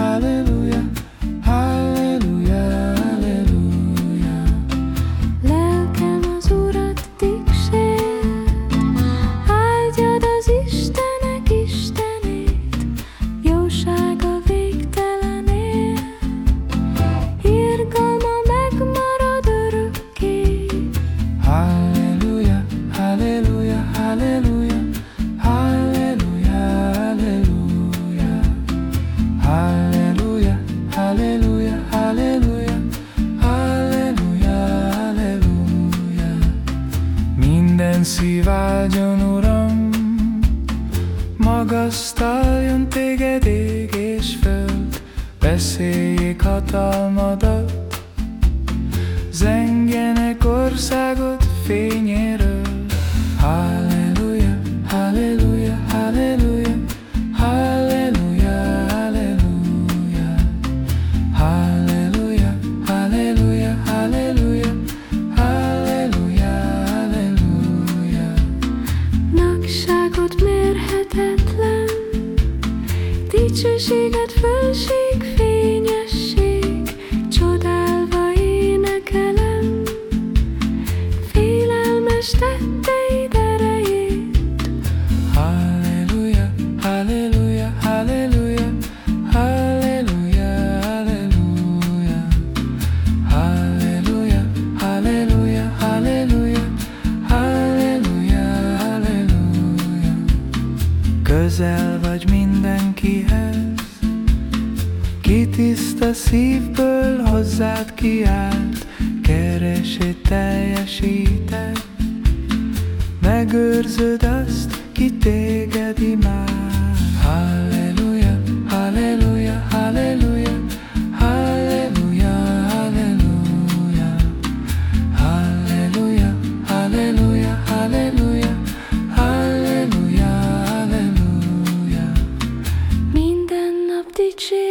Hallelujah. Áldjon, Uram, magasztaljon téged ég és föld, beszéljék hatalmadat, zengjenek országot fényéről. dicsőséget felség Közel vagy mindenkihez, ki tiszta szívből hozzád kiált, keresét teljesíted, megőrzöd azt, ki téged imád. Halleluja. watching.